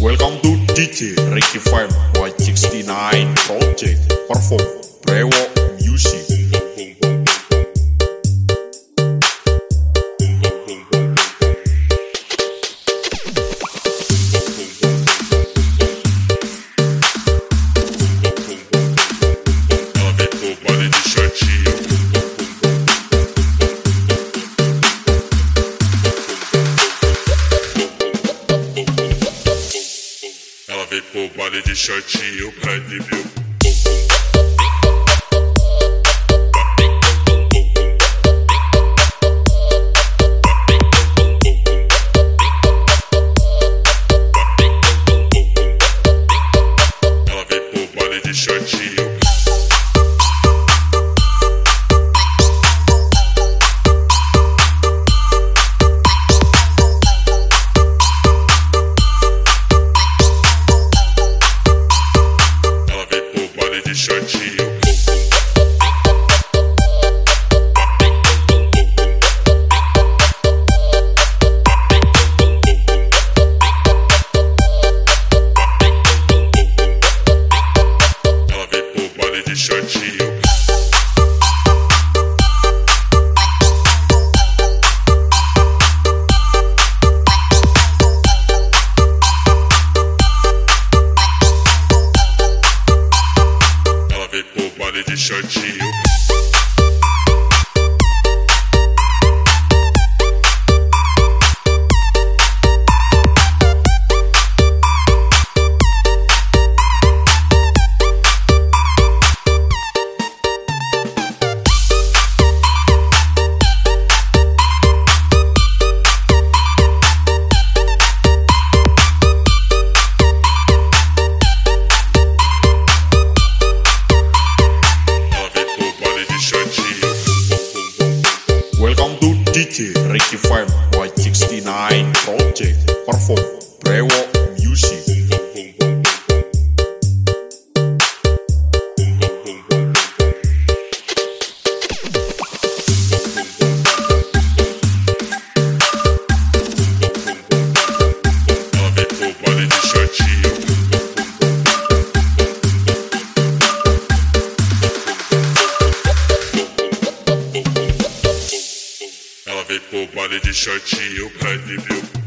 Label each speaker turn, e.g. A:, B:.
A: Welcome to DJ Ricky Farm Y69 Project Perform Brewo
B: Pro baile de shortinho pra exibir o Ela vem pro baile de shortinho. De shortinho. Baile
A: DJ Ricky Farm Y69 Project Perform. Brewo
B: baile de shortinho pra exibir o